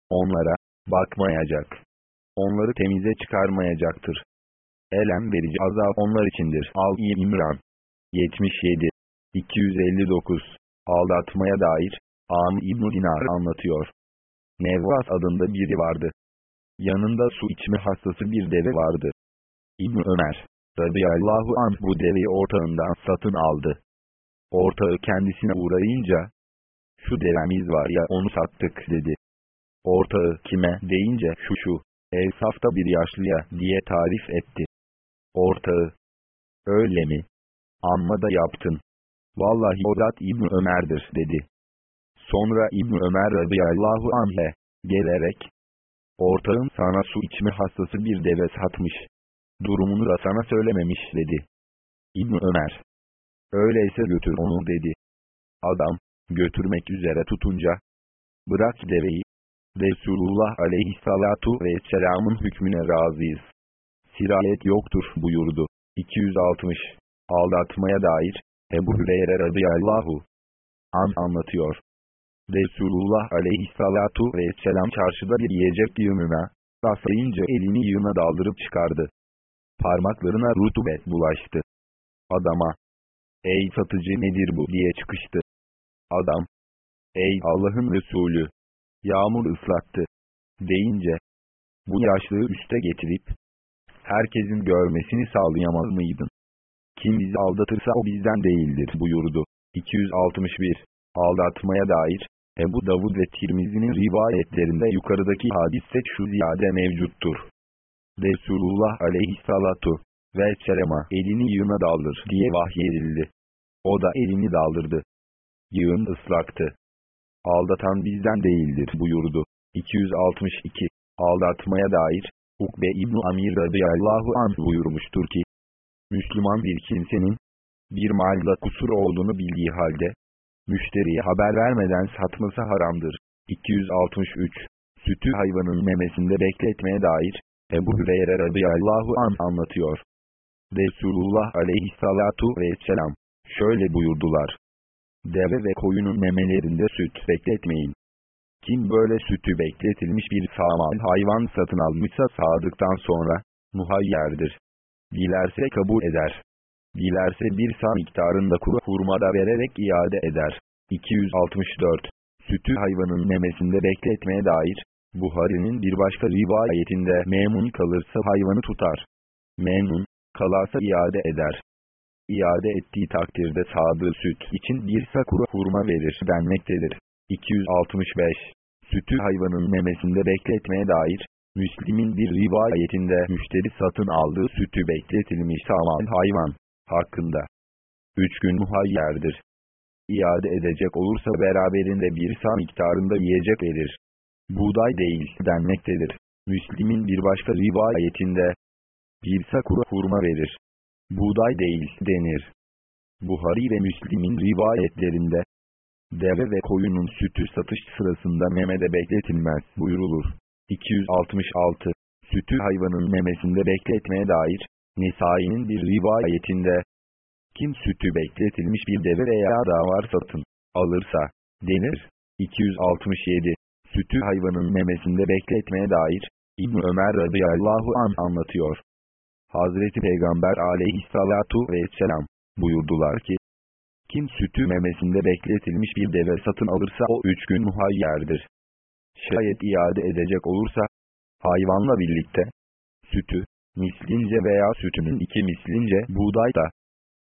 onlara bakmayacak onları temize çıkarmayacaktır. Elem verici azap onlar içindir. Al-i İmran 77 259 Aldatmaya dair Am İbn Dinar anlatıyor. Nevvas adında biri vardı. Yanında su içme hastası bir deve vardı. İbn Ömer radıyallahu anh bu deveyi ortağından satın aldı. Ortağı kendisine uğrayınca, şu devemiz var ya onu sattık dedi. Ortağı kime deyince şu şu, Evsafta bir yaşlıya diye tarif etti. Ortağı. Öyle mi? Amma da yaptın. Vallahi o zat İbn Ömer'dir dedi. Sonra İbn Ömer radıyallahu anh'e gelerek ortağın sana su içme hastası bir deve satmış. Durumunu da sana söylememiş dedi. İbn Ömer öyleyse götür onu dedi. Adam götürmek üzere tutunca bırak deveyi Resulullah aleyhissalatu vesselamın hükmüne razıyız. Sirayet yoktur buyurdu. 260 Aldatmaya dair Ebu Hüreyre radıyallahu an anlatıyor. Resulullah aleyhissalatu vesselam çarşıda bir yiyecek yığınına rastlayınca elini yığına daldırıp çıkardı. Parmaklarına rutubet bulaştı. Adama, ey satıcı nedir bu diye çıkıştı. Adam, ey Allah'ın Resulü, yağmur ıslattı, deyince, bu yaşlığı üste getirip, herkesin görmesini sağlayamaz mıydın? Kim bizi aldatırsa o bizden değildir buyurdu. 261 Aldatmaya dair, Ebu Davud ve Tirmizi'nin rivayetlerinde yukarıdaki hadiste şu ziyade mevcuttur. Resulullah aleyhissalatu ve selema elini yığına daldır diye vahyedildi. O da elini daldırdı. Yığın ıslaktı aldatan bizden değildir buyurdu. 262 Aldatmaya dair Ukbe İbn Amir radıyallahu anh buyurmuştur ki, Müslüman bir kimsenin, bir malda kusur olduğunu bildiği halde, müşteriye haber vermeden satması haramdır. 263 Sütü hayvanın memesinde bekletmeye dair, Ebu Hüreyre radıyallahu an anlatıyor. Resulullah aleyhissalatu vesselam, şöyle buyurdular. Deve ve koyunun memelerinde süt bekletmeyin. Kim böyle sütü bekletilmiş bir sağmal hayvan satın almışsa sağdıktan sonra, muhayyerdir. Dilerse kabul eder. Dilerse bir sağ miktarında kuru hurma da vererek iade eder. 264 Sütü hayvanın memesinde bekletmeye dair, Buhari'nin bir başka rivayetinde memnun kalırsa hayvanı tutar. Memnun, kalarsa iade eder. İade ettiği takdirde sağdığı süt için bir sakuru hurma verir denmektedir. 265 Sütü hayvanın memesinde bekletmeye dair, Müslim'in bir rivayetinde müşteri satın aldığı sütü bekletilmiş saman hayvan hakkında. Üç gün muhayyerdir. İade edecek olursa beraberinde bir sağ miktarında yiyecek verir. Buğday değil denmektedir. Müslim'in bir başka rivayetinde bir sakura hurma verir. Buğday değil denir. Buhari ve Müslim'in rivayetlerinde deve ve koyunun sütü satış sırasında memede bekletilmez buyurulur. 266 Sütü hayvanın memesinde bekletmeye dair, Nisai'nin bir rivayetinde, kim sütü bekletilmiş bir deve veya davar satın alırsa, denir. 267 Sütü hayvanın memesinde bekletmeye dair, İbn Ömer radıyallahu an anlatıyor. Hazreti Peygamber aleyhissalatu vesselam buyurdular ki, kim sütü memesinde bekletilmiş bir deve satın alırsa o üç gün muhayyerdir. Şayet iade edecek olursa, hayvanla birlikte, sütü, mislince veya sütünün iki mislince buğday da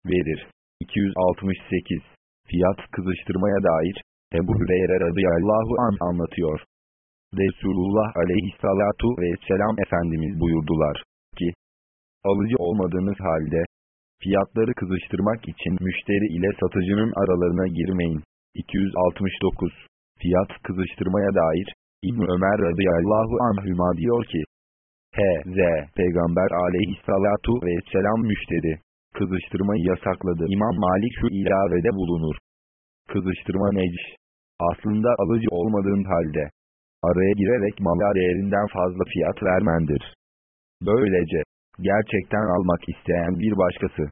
verir. 268 Fiyat kızıştırmaya dair, Ebu Hüreyre radıyallahu an anlatıyor. Resulullah aleyhissalatu vesselam Efendimiz buyurdular alıcı olmadığınız halde, fiyatları kızıştırmak için müşteri ile satıcının aralarına girmeyin. 269 Fiyat kızıştırmaya dair, İbn Ömer radıyallahu anhüma diyor ki, H.Z. Peygamber aleyhissalatu vesselam müşteri, kızıştırmayı yasakladı. İmam Malik şu ilavede bulunur. Kızıştırma necis. Aslında alıcı olmadığın halde, araya girerek mala değerinden fazla fiyat vermendir. Böylece, gerçekten almak isteyen bir başkası,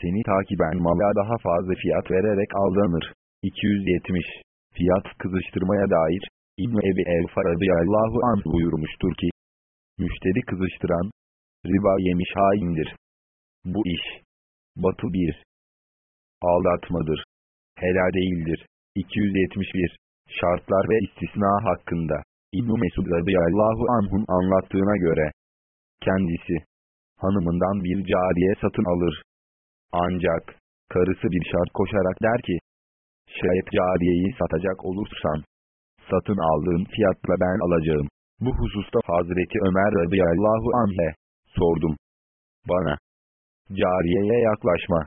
seni takiben mala daha fazla fiyat vererek aldanır. 270 Fiyat kızıştırmaya dair, İbn Ebi El-Fa radıyallahu anh buyurmuştur ki, müşteri kızıştıran, riba yemiş haindir. Bu iş, batı bir, aldatmadır, helal değildir. 271 Şartlar ve istisna hakkında, İbn Mesud radıyallahu anh'un anlattığına göre, kendisi, hanımından bir cariye satın alır. Ancak, karısı bir şart koşarak der ki, şayet cariyeyi satacak olursan, satın aldığın fiyatla ben alacağım. Bu hususta Hazreti Ömer radıyallahu anh'e sordum. Bana, cariyeye yaklaşma.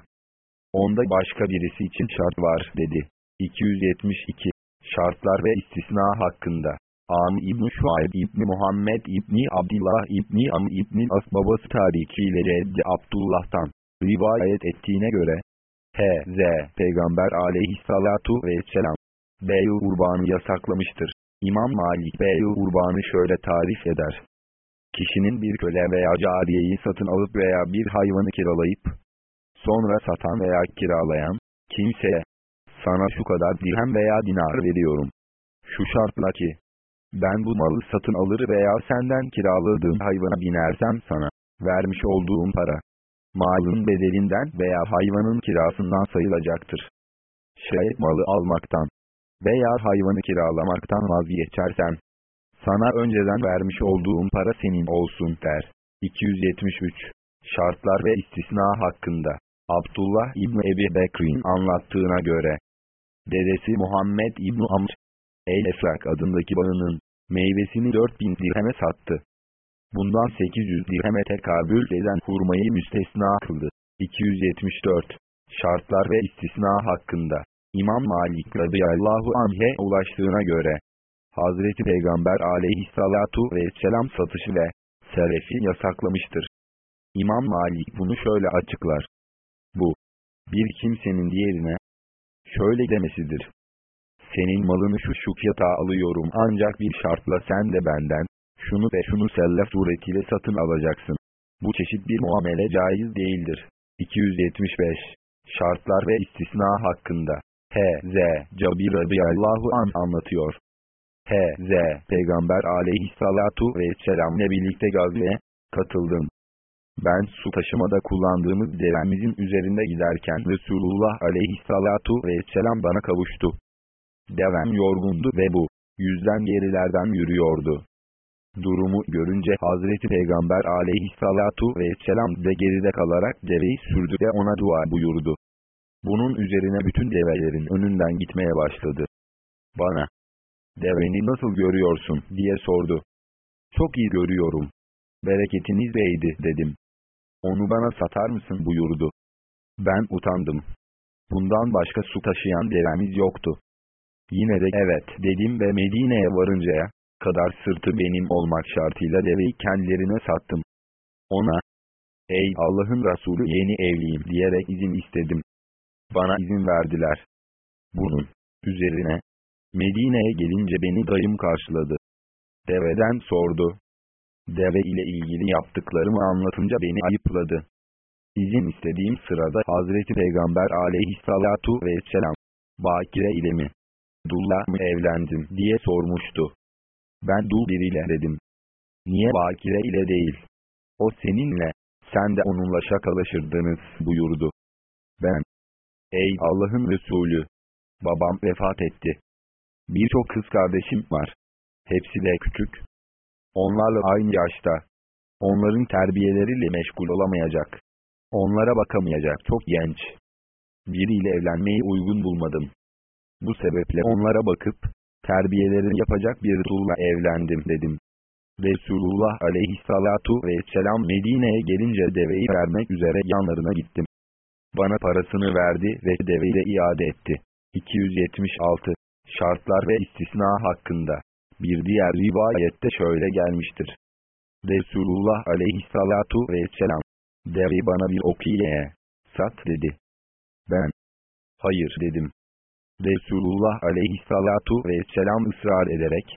Onda başka birisi için şart var dedi. 272 Şartlar ve istisna hakkında. Am İbn Şuayb İbn Muhammed İbni Abdullah İbni Am İbni As babası tarikiyle Reddi Abdullah'tan rivayet ettiğine göre H.Z. Peygamber aleyhissalatu vesselam Bey urbanı yasaklamıştır. İmam Malik Bey urbanı şöyle tarif eder. Kişinin bir köle veya cariyeyi satın alıp veya bir hayvanı kiralayıp sonra satan veya kiralayan kimseye sana şu kadar dirhem veya dinar veriyorum. Şu şartla ki, ben bu malı satın alır veya senden kiraladığım hayvana binersem sana, vermiş olduğum para, malın bedelinden veya hayvanın kirasından sayılacaktır. Şayet malı almaktan veya hayvanı kiralamaktan vazgeçersen, sana önceden vermiş olduğum para senin olsun der. 273 Şartlar ve istisna hakkında Abdullah İbni Ebi Bekir'in anlattığına göre, Dedesi Muhammed İbn Amr, El-Efrak adındaki bağının meyvesini 4000 dirheme sattı. Bundan 800 dirheme tekabül eden hurmayı müstesna kıldı. 274 Şartlar ve istisna hakkında İmam Malik radıyallahu anh'e ulaştığına göre Hazreti Peygamber aleyhissalatu vesselam satışı ve Selefi yasaklamıştır. İmam Malik bunu şöyle açıklar. Bu, bir kimsenin diğerine, şöyle demesidir. Senin malını şu şu fiyata alıyorum ancak bir şartla sen de benden, şunu ve şunu sellef suretiyle satın alacaksın. Bu çeşit bir muamele caiz değildir. 275 Şartlar ve istisna hakkında H.Z. Cabir radıyallahu an anlatıyor. H.Z. Peygamber aleyhissalatu vesselam'le birlikte gazveye katıldım. Ben su taşımada kullandığımız devemizin üzerinde giderken Resulullah aleyhissalatu vesselam bana kavuştu. Devem yorgundu ve bu yüzden gerilerden yürüyordu. Durumu görünce Hazreti Peygamber aleyhissalatu vesselam de geride kalarak deveyi sürdü ve ona dua buyurdu. Bunun üzerine bütün develerin önünden gitmeye başladı. Bana, deveni nasıl görüyorsun diye sordu. Çok iyi görüyorum. Bereketiniz beydi dedim. Onu bana satar mısın buyurdu. Ben utandım. Bundan başka su taşıyan devemiz yoktu. Yine de evet dedim ve Medine'ye varıncaya kadar sırtı benim olmak şartıyla deveyi kendilerine sattım. Ona, ey Allah'ın Resulü yeni evliyim diyerek izin istedim. Bana izin verdiler. Bunun üzerine, Medine'ye gelince beni dayım karşıladı. Deveden sordu. Deve ile ilgili yaptıklarımı anlatınca beni ayıpladı. İzin istediğim sırada Hazreti Peygamber aleyhissalatu vesselam, Bakire ile mi, Dullah mı evlendin diye sormuştu. Ben dul biriyle dedim. Niye Bakire ile değil? O seninle, sen de onunla şakalaşırdınız buyurdu. Ben, ey Allah'ın Resulü, babam vefat etti. Birçok kız kardeşim var. Hepsi de küçük. Onlarla aynı yaşta. Onların terbiyeleriyle meşgul olamayacak. Onlara bakamayacak çok genç. Biriyle evlenmeyi uygun bulmadım. Bu sebeple onlara bakıp, terbiyelerini yapacak bir dulla evlendim dedim. Resulullah aleyhissalatu vesselam Medine'ye gelince deveyi vermek üzere yanlarına gittim. Bana parasını verdi ve deveyi de iade etti. 276 Şartlar ve istisna hakkında bir diğer rivayette şöyle gelmiştir. Resulullah aleyhissalatu vesselam, devi bana bir okiyeye, sat dedi. Ben, hayır dedim. Resulullah aleyhissalatu vesselam ısrar ederek,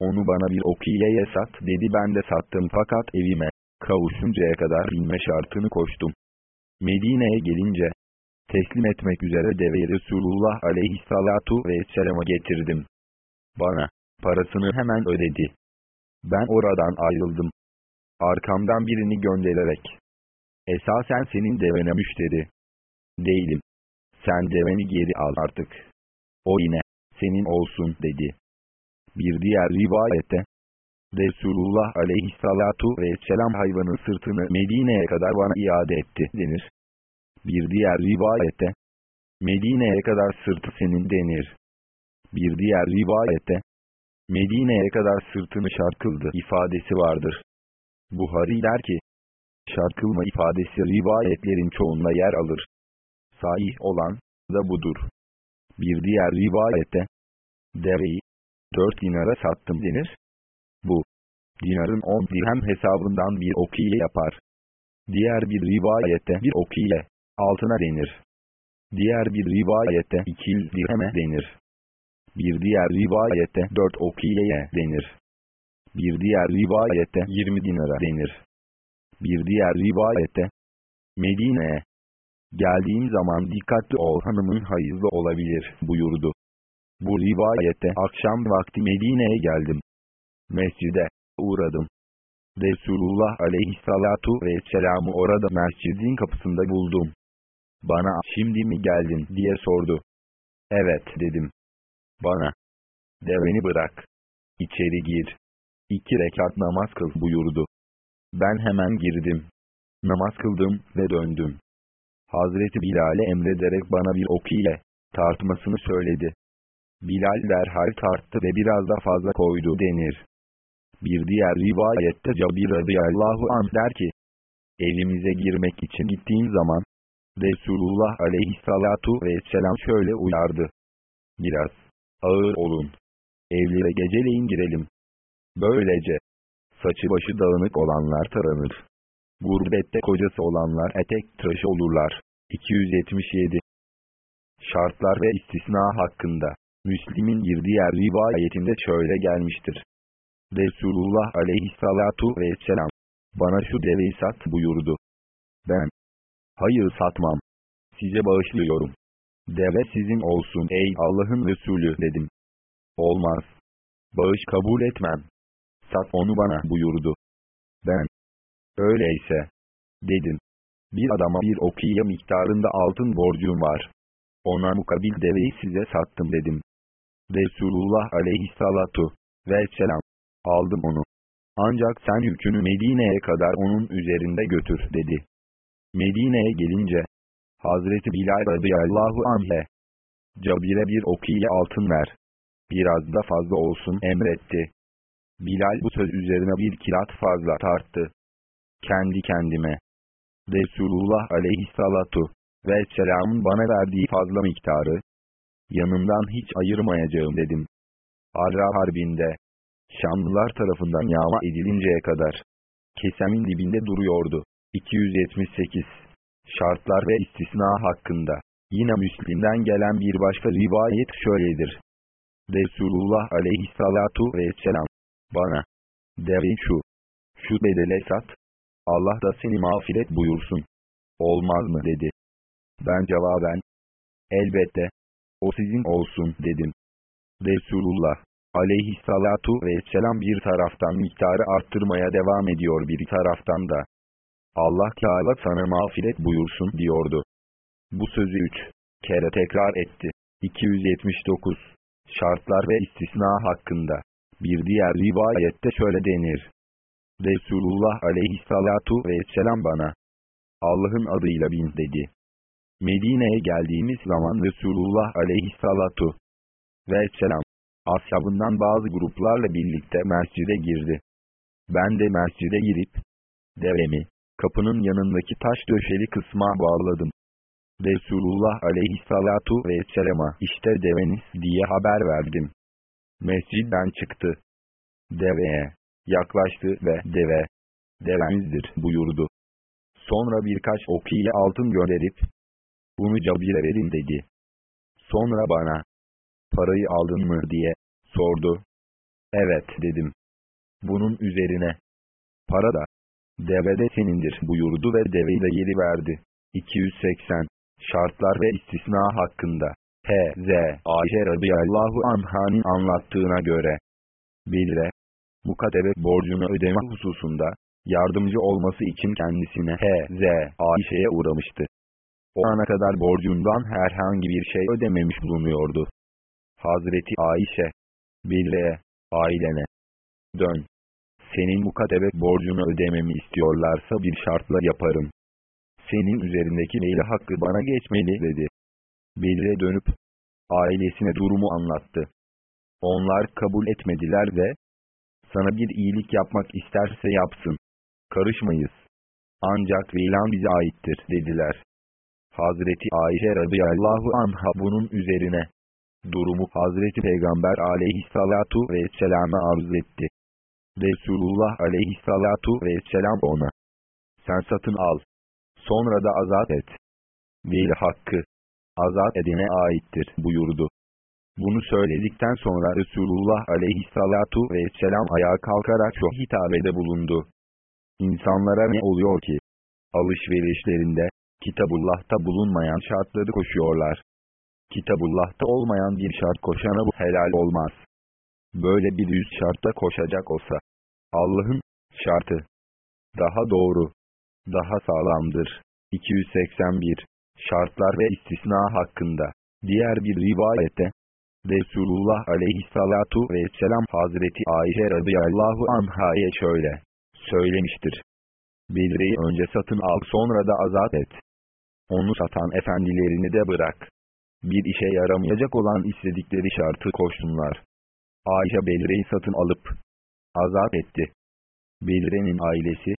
onu bana bir okiyeye sat dedi ben de sattım fakat evime, kavuşuncaya kadar bilme şartını koştum. Medine'ye gelince, teslim etmek üzere deveyi Resulullah aleyhissalatu vesselama getirdim. Bana, parasını hemen ödedi. Ben oradan ayrıldım. Arkamdan birini göndererek. Esasen senin devene müşteri. Değilim. Sen deveni geri al artık. O yine, senin olsun dedi. Bir diğer rivayette, Resulullah aleyhissalatu vesselam hayvanın sırtını Medine'ye kadar bana iade etti denir. Bir diğer rivayette, Medine'ye kadar sırtı senin denir. Bir diğer rivayette, Medine'ye kadar sırtını şarkıldı ifadesi vardır. Buhari der ki, şarkılma ifadesi rivayetlerin çoğunda yer alır. Sahih olan da budur. Bir diğer rivayette, deveyi, dört dinara sattım denir. Bu, dinarın on dirhem hesabından bir okiye yapar. Diğer bir rivayette bir okiye, altına denir. Diğer bir rivayette 200 dirheme denir. Bir diğer rivayette 4 okiyeye denir. Bir diğer rivayette 20 dinara denir. Bir diğer rivayette Medine'ye geldiğim zaman dikkatli ol hanımın hayızlı olabilir buyurdu. Bu rivayette akşam vakti Medine'ye geldim. Mescide uğradım. Resulullah aleyhissalatu vesselam'ı orada mescidin kapısında buldum. Bana şimdi mi geldin diye sordu. Evet dedim. Bana, deveni bırak. İçeri gir. İki rekat namaz kıl buyurdu. Ben hemen girdim. Namaz kıldım ve döndüm. Hazreti Bilal'e emrederek bana bir oku ile tartmasını söyledi. Bilal derhal tarttı ve biraz da fazla koydu denir. Bir diğer rivayette Cabir radıyallahu anh der ki, evimize girmek için gittiğim zaman, Resulullah aleyhissalatu vesselam şöyle uyardı. Biraz ağır olun. Evlere geceleyin girelim. Böylece Saçı başı dağınık olanlar taranır. Gurbette kocası olanlar etek tıraşı olurlar. 277 Şartlar ve istisna hakkında Müslim'in bir diğer rivayetinde şöyle gelmiştir. Resulullah aleyhissalatu vesselam bana şu deveyi sat buyurdu. Ben, hayır satmam. Size bağışlıyorum. Deve sizin olsun ey Allah'ın Resulü dedim. Olmaz. Bağış kabul etmem. Sat onu bana buyurdu. Öyleyse, dedim. Bir adama bir okiye miktarında altın borcum var. Ona mukabil deveyi size sattım dedim. Resulullah aleyhissalatu vesselam, aldım onu. Ancak sen yükünü Medine'ye kadar onun üzerinde götür dedi. Medine'ye gelince, Hazreti Bilal radıyallahu anh'e, Cabir'e bir okiye altın ver. Biraz da fazla olsun emretti. Bilal bu söz üzerine bir kirat fazla tarttı. Kendi kendime. Resulullah aleyhissalatu ve selamın bana verdiği fazla miktarı, yanından hiç ayırmayacağım dedim. Arra Harbi'nde, Şamlılar tarafından yağma edilinceye kadar, kesemin dibinde duruyordu. 278 Şartlar ve istisna hakkında, yine Müslim'den gelen bir başka rivayet şöyledir. Resulullah aleyhissalatu vesselam, bana, devi şu, şu bedele sat, Allah da seni mağfiret buyursun. Olmaz mı dedi. Ben cevaben, elbette, o sizin olsun dedim. Resulullah aleyhissalatu vesselam bir taraftan miktarı arttırmaya devam ediyor bir taraftan da. Allah Teala sana mağfiret buyursun diyordu. Bu sözü üç kere tekrar etti. 279 Şartlar ve istisna hakkında. Bir diğer rivayette şöyle denir. Resulullah aleyhissalatu vesselam bana, Allah'ın adıyla bin dedi. Medine'ye geldiğimiz zaman Resulullah aleyhissalatu vesselam, ashabından bazı gruplarla birlikte mescide girdi. Ben de mescide girip, devemi, kapının yanındaki taş döşeli kısma bağladım. Resulullah aleyhissalatu vesselama işte deveniz diye haber verdim. Mescidden çıktı. Deveye yaklaştı ve deve, devemizdir buyurdu. Sonra birkaç okiye altın gönderip, bunu Cabir'e verin dedi. Sonra bana, parayı aldın mı diye sordu. Evet dedim. Bunun üzerine, para da, deve de senindir buyurdu ve deveyi de geri verdi. 280 Şartlar ve istisna hakkında H.Z. Ayşe radıyallahu anhanın anlattığına göre Bilre, mukadebe borcunu ödeme hususunda yardımcı olması için kendisine H.Z. Ayşe'ye uğramıştı. O ana kadar borcundan herhangi bir şey ödememiş bulunuyordu. Hazreti Ayşe, Bilre'ye, ailene, dön. Senin mukadebe borcunu ödememi istiyorlarsa bir şartla yaparım. Senin üzerindeki meyli hakkı bana geçmeli dedi. Bilre dönüp, ailesine durumu anlattı. Onlar kabul etmediler ve, sana bir iyilik yapmak isterse yapsın. Karışmayız. Ancak Veylan bize aittir dediler. Hazreti Ayşe radıyallahu anha bunun üzerine, durumu Hazreti Peygamber aleyhissalatu vesselama arz etti. Resulullah aleyhissalatu vesselam ona, sen satın al, sonra da azat et. Veli hakkı, azat edene aittir buyurdu. Bunu söyledikten sonra Resulullah aleyhissalatu vesselam ayağa kalkarak şu hitabede bulundu. İnsanlara ne oluyor ki? Alışverişlerinde, Kitabullah'ta bulunmayan şartları koşuyorlar. Kitabullah'ta olmayan bir şart koşana bu helal olmaz. Böyle bir yüz şartta koşacak olsa, Allah'ın şartı daha doğru, daha sağlamdır. 281 Şartlar ve istisna hakkında Diğer bir rivayette Resulullah aleyhissalatu vesselam Hazreti Ayşe radıyallahu anhaya şöyle söylemiştir. Bedre'yi önce satın al sonra da azat et. Onu satan efendilerini de bırak. Bir işe yaramayacak olan istedikleri şartı koşsunlar. Ayşe Bedre'yi satın alıp azat etti. Bedre'nin ailesi,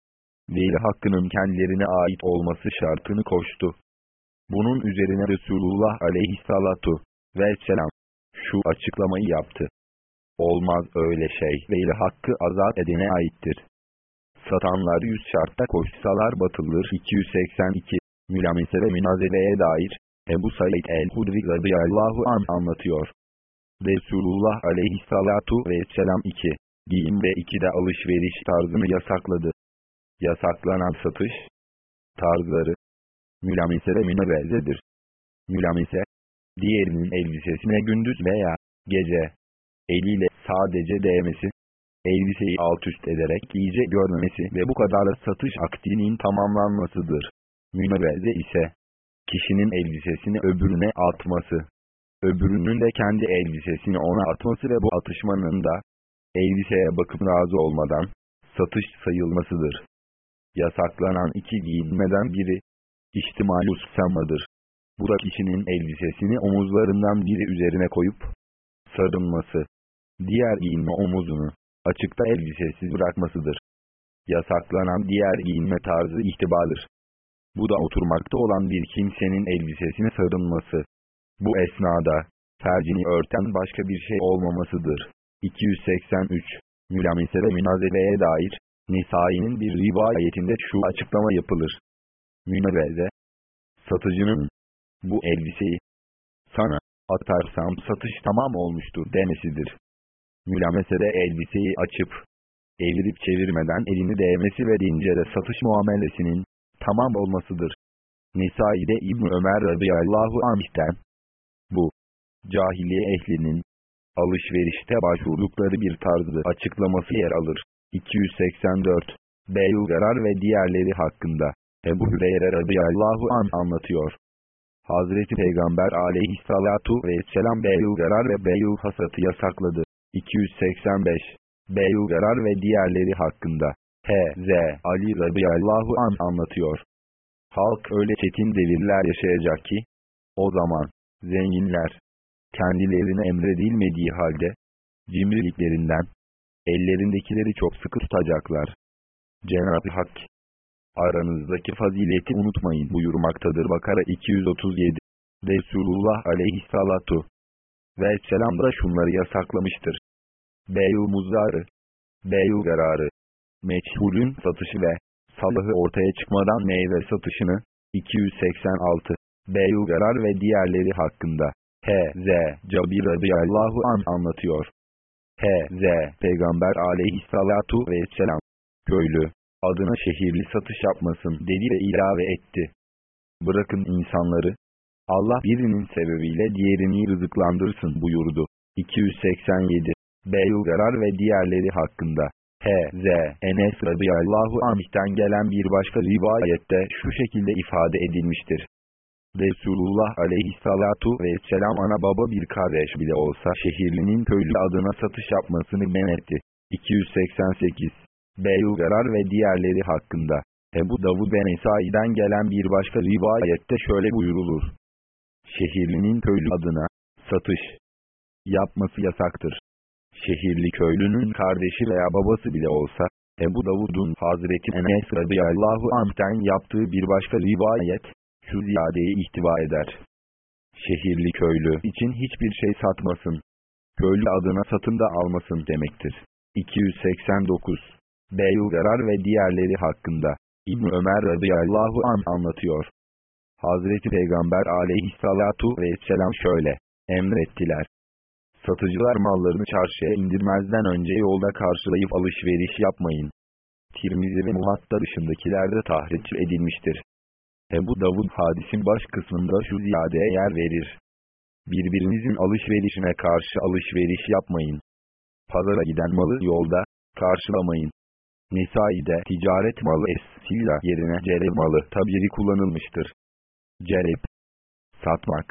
veli hakkının kendilerine ait olması şartını koştu. Bunun üzerine Resulullah aleyhissalatu vesselam şu açıklamayı yaptı. Olmaz öyle şey veli hakkı azat edene aittir. Satanlar yüz şartta koşsalar batılır 282. Mülamese ve münazebeye dair Ebu Said el-Hudri radıyallahu an anlatıyor. Resulullah aleyhissalatu vesselam 2. Giyim ve 2'de alışveriş tarzını yasakladı. Yasaklanan satış tarzları mülamese ve münevezedir. Mülamese, diğerinin elbisesine gündüz veya gece eliyle sadece değmesi, elbiseyi alt üst ederek iyice görmemesi ve bu kadarla satış akdinin tamamlanmasıdır. Müneveze ise, kişinin elbisesini öbürüne atması, öbürünün de kendi elbisesini ona atması ve bu atışmanın da, elbiseye bakıp razı olmadan, satış sayılmasıdır. Yasaklanan iki giyinmeden biri, ihtimalus samadır. Bu da kişinin elbisesini omuzlarından biri üzerine koyup, sarılması, diğer giyinme omuzunu, açıkta elbisesiz bırakmasıdır. Yasaklanan diğer giyinme tarzı ihtibadır. Bu da oturmakta olan bir kimsenin elbisesine sarılması. Bu esnada, fercini örten başka bir şey olmamasıdır. 283. Mülamise ve münazebeye dair, Nisai'nin bir rivayetinde şu açıklama yapılır. Müneveze, satıcının, bu elbiseyi, sana, atarsam satış tamam olmuştur demesidir. Mülamesede elbiseyi açıp, evirip çevirmeden elini değmesi ve deyince de satış muamelesinin, tamam olmasıdır. Nisai'de İbn Ömer radıyallahu anh'ten, bu, cahiliye ehlinin, alışverişte başvurdukları bir tarzı açıklaması yer alır. 284 Beyul ve diğerleri hakkında Ebu Hüreyre radıyallahu an anlatıyor. Hazreti Peygamber aleyhissalatu vesselam Beyul Garar ve Beyul Hasat'ı yasakladı. 285 Beyul Garar ve diğerleri hakkında H.Z. Ali radıyallahu an anlatıyor. Halk öyle çetin devirler yaşayacak ki, o zaman, zenginler, kendilerine emredilmediği halde, cimriliklerinden, ellerindekileri çok sıkı tutacaklar. Cenab-ı Hak, aranızdaki fazileti unutmayın buyurmaktadır. Bakara 237 Resulullah aleyhissalatu ve selam da şunları yasaklamıştır. Beyul muzdarı, beyul gararı, meçhulün satışı ve salahı ortaya çıkmadan meyve satışını, 286, beyul garar ve diğerleri hakkında, H.Z. Cabir radıyallahu an anlatıyor. H.Z. Peygamber aleyhissalatu vesselam, köylü, adına şehirli satış yapmasın dedi ve ilave etti. Bırakın insanları, Allah birinin sebebiyle diğerini rızıklandırsın buyurdu. 287 Beyulgarar ve diğerleri hakkında H.Z. Enes radıyallahu anh'ten gelen bir başka rivayette şu şekilde ifade edilmiştir. Resulullah aleyhissalatu vesselam ana baba bir kardeş bile olsa şehirlinin köylü adına satış yapmasını men etti. 288 Beyulgarar ve diğerleri hakkında Ebu Davud ve Nesai'den gelen bir başka rivayette şöyle buyurulur. Şehirlinin köylü adına satış yapması yasaktır şehirli köylünün kardeşi veya babası bile olsa, Ebu Davud'un Hazreti Enes radıyallahu anh'ten yaptığı bir başka rivayet, şu ziyadeyi ihtiva eder. Şehirli köylü için hiçbir şey satmasın. Köylü adına satın da almasın demektir. 289 Beyulgarar ve diğerleri hakkında İbn Ömer radıyallahu an anlatıyor. Hazreti Peygamber aleyhissalatu vesselam şöyle emrettiler. Satıcılar mallarını çarşıya indirmezden önce yolda karşılayıp alışveriş yapmayın. Tirmizi ve Muhatta dışındakilerde tahriç edilmiştir. Ebu Davud hadisin baş kısmında şu ziyadeye yer verir. Birbirinizin alışverişine karşı alışveriş yapmayın. Pazara giden malı yolda karşılamayın. Nisai'de ticaret malı es-silla yerine cereb malı tabiri kullanılmıştır. Cereb satmak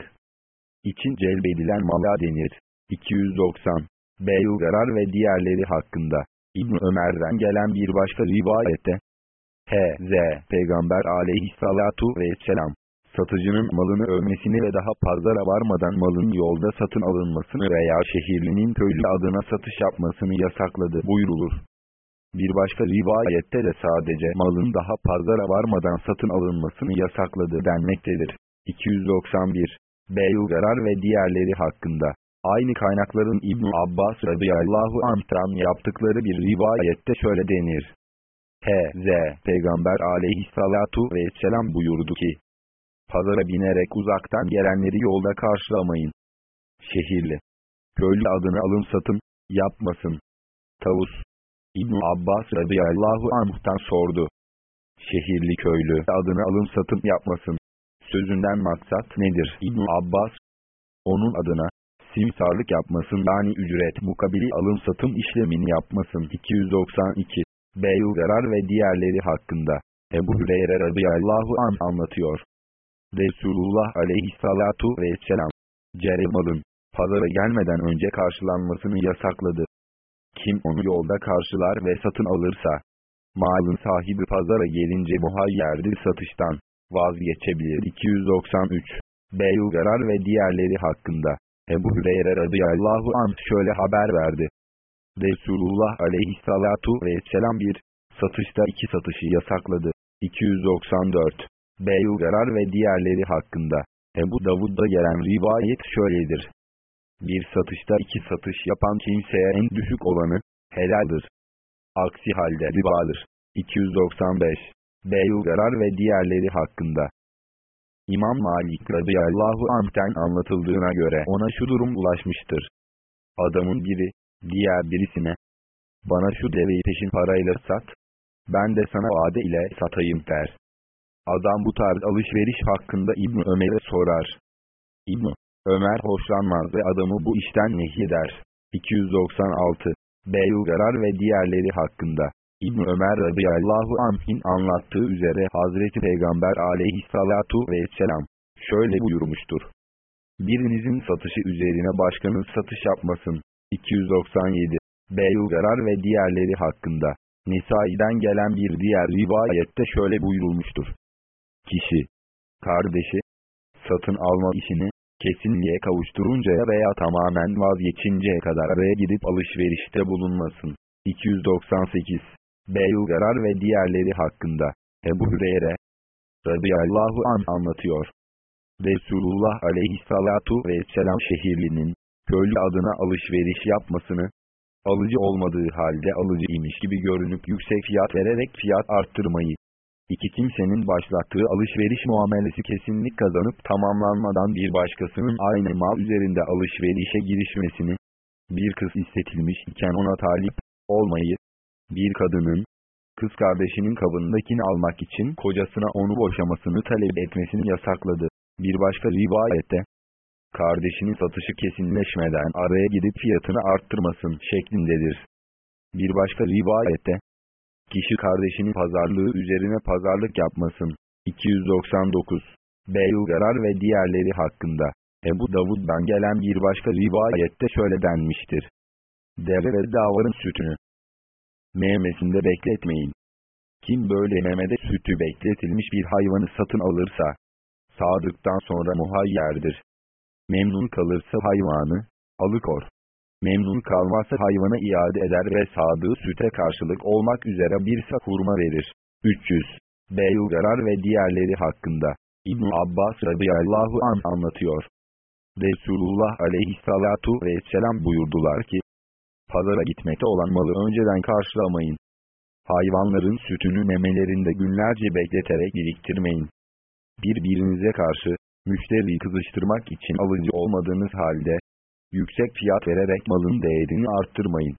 için celbedilen mala denir. 290 Beyulgarar ve diğerleri hakkında İbn Ömer'den gelen bir başka rivayette H.Z. Peygamber aleyhissalatu vesselam satıcının malını övmesini ve daha pazara varmadan malın yolda satın alınmasını veya şehirlinin köylü adına satış yapmasını yasakladı buyrulur. Bir başka rivayette de sadece malın daha pazara varmadan satın alınmasını yasakladı denmektedir. 291 Beyulgarar ve diğerleri hakkında Aynı kaynakların İbn Abbas radıyallahu anh'tan yaptıkları bir rivayette şöyle denir. H.Z. Peygamber aleyhissalatu vesselam buyurdu ki, Pazara binerek uzaktan gelenleri yolda karşılamayın. Şehirli. Köylü adını alım satım, yapmasın. Tavus. İbn Abbas radıyallahu anh'tan sordu. Şehirli köylü adını alım satım yapmasın. Sözünden maksat nedir İbn Abbas? Onun adına, simsarlık yapmasın yani ücret mukabili alım satım işlemini yapmasın. 292 Beyl Garar ve diğerleri hakkında. Ebu Hüreyre radıyallahu an anlatıyor. Resulullah aleyhissalatu vesselam, Ceremal'ın, pazara gelmeden önce karşılanmasını yasakladı. Kim onu yolda karşılar ve satın alırsa, malın sahibi pazara gelince muhayyerdir satıştan, vazgeçebilir. 293 Beyugarar ve diğerleri hakkında, Ebu Hüreyre radıyallahu anh şöyle haber verdi. Resulullah aleyhissalatu vesselam bir, satışta iki satışı yasakladı. 294 Beyugarar ve diğerleri hakkında. Ebu Davud'da gelen rivayet şöyledir. Bir satışta iki satış yapan kimseye en düşük olanı, helaldir. Aksi halde ribadır. 295 Beyugarar ve diğerleri hakkında. İmam Malik radıyallahu anh'ten anlatıldığına göre ona şu durum ulaşmıştır. Adamın biri, diğer birisine, bana şu deveyi peşin parayla sat, ben de sana vade ile satayım der. Adam bu tarz alışveriş hakkında İbn Ömer'e sorar. İbn Ömer hoşlanmaz ve adamı bu işten nehyeder. 296 Beyugarar ve diğerleri hakkında. İbn Ömer radıyallahu anh'in anlattığı üzere Hazreti Peygamber aleyhissalatu vesselam şöyle buyurmuştur. Birinizin satışı üzerine başkanın satış yapmasın. 297 Beyugarar ve diğerleri hakkında. Nisai'den gelen bir diğer rivayette şöyle buyurulmuştur. Kişi, kardeşi, satın alma işini, kesinliğe kavuşturuncaya veya tamamen vazgeçinceye kadar araya gidip alışverişte bulunmasın. 298 Beyugarar ve diğerleri hakkında, Ebu Hüreyre, radıyallahu an anlatıyor. Resulullah aleyhissalatu vesselam şehirlinin, köylü adına alışveriş yapmasını, alıcı olmadığı halde alıcı imiş gibi görünüp yüksek fiyat vererek fiyat arttırmayı, İki kimsenin başlattığı alışveriş muamelesi kesinlik kazanıp tamamlanmadan bir başkasının aynı mal üzerinde alışverişe girişmesini, bir kız istetilmiş iken ona talip olmayı, bir kadının, kız kardeşinin kabındakini almak için kocasına onu boşamasını talep etmesini yasakladı. Bir başka rivayette, kardeşinin satışı kesinleşmeden araya gidip fiyatını arttırmasın şeklindedir. Bir başka rivayette, Kişi kardeşinin pazarlığı üzerine pazarlık yapmasın. 299 Beyugarar ve diğerleri hakkında. Ebu Davud'dan gelen bir başka rivayette şöyle denmiştir. Deve ve davarın sütünü memesinde bekletmeyin. Kim böyle memede sütü bekletilmiş bir hayvanı satın alırsa, sadıktan sonra muhayyerdir. Memnun kalırsa hayvanı, alıkor. Memnun kalmazsa hayvana iade eder ve sadığı süte karşılık olmak üzere bir hurma verir. 300. Beyugarar ve diğerleri hakkında. İbn Abbas radıyallahu an anlatıyor. Resulullah aleyhissalatu vesselam buyurdular ki, Pazara gitmekte olan malı önceden karşılamayın. Hayvanların sütünü memelerinde günlerce bekleterek biriktirmeyin. Birbirinize karşı, müşteriyi kızıştırmak için alıcı olmadığınız halde, yüksek fiyat vererek malın değerini arttırmayın.